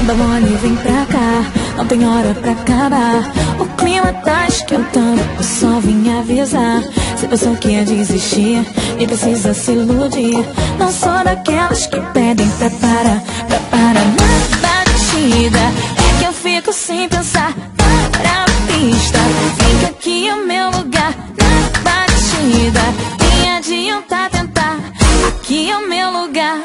Anda mole, vem pra cá, não tem hora pra acabar. O clima tá esquentando, o sol vim avisar. Se pensou que ia desistir, e precisa se iludir. Não sou daquelas que pedem pra parar, pra parar na batida. É que eu fico sem pensar, para a pista. Fica aqui o meu lugar, batida. Nem adianta tentar, aqui é o meu lugar,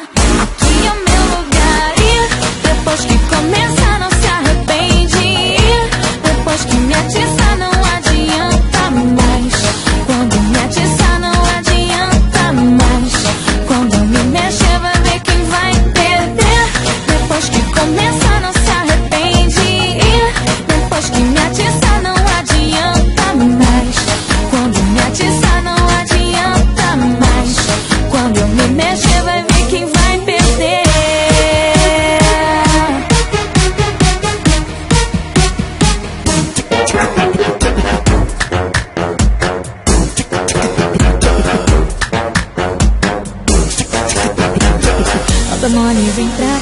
Anda mole, vem cá,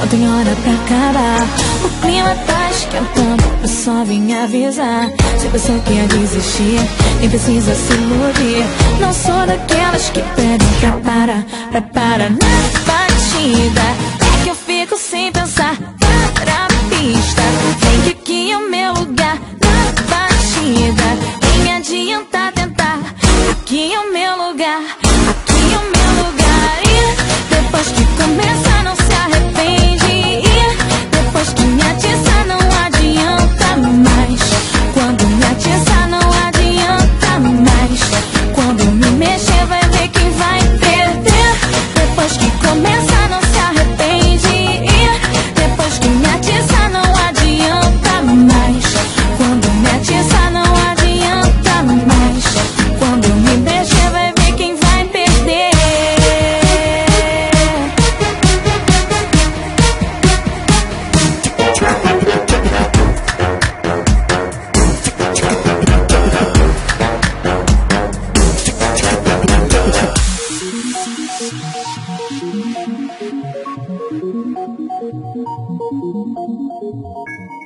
não tem hora pra acabar. O clima tá esquentando, eu só vim avisar. Se pensou que ia desistir, nem precisa se iludir. Não sou daquelas que pedem pra parar, pra parar na batida. Batida. Nem adianta tentar, aqui é o meu lugar, aqui é o meu lugar. E depois que começa, Thank you.